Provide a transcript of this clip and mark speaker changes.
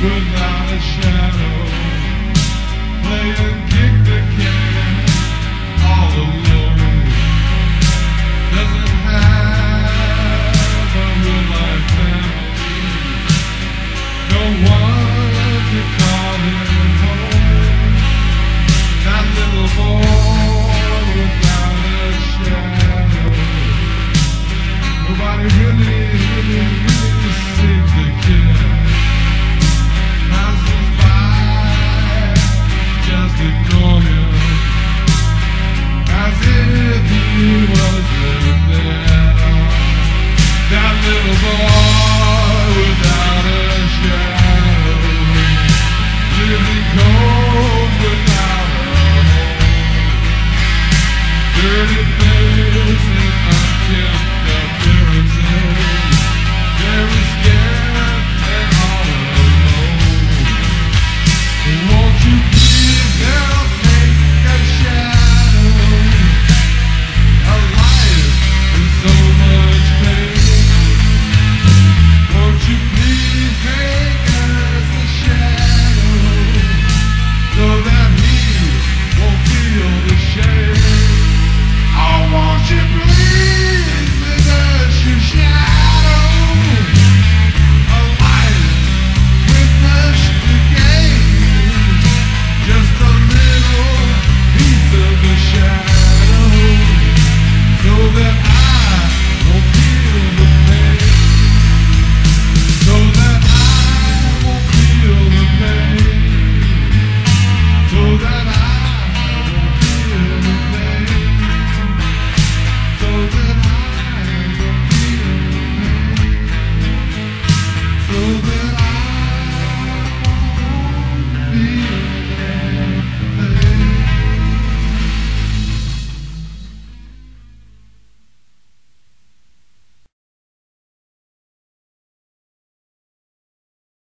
Speaker 1: Boom.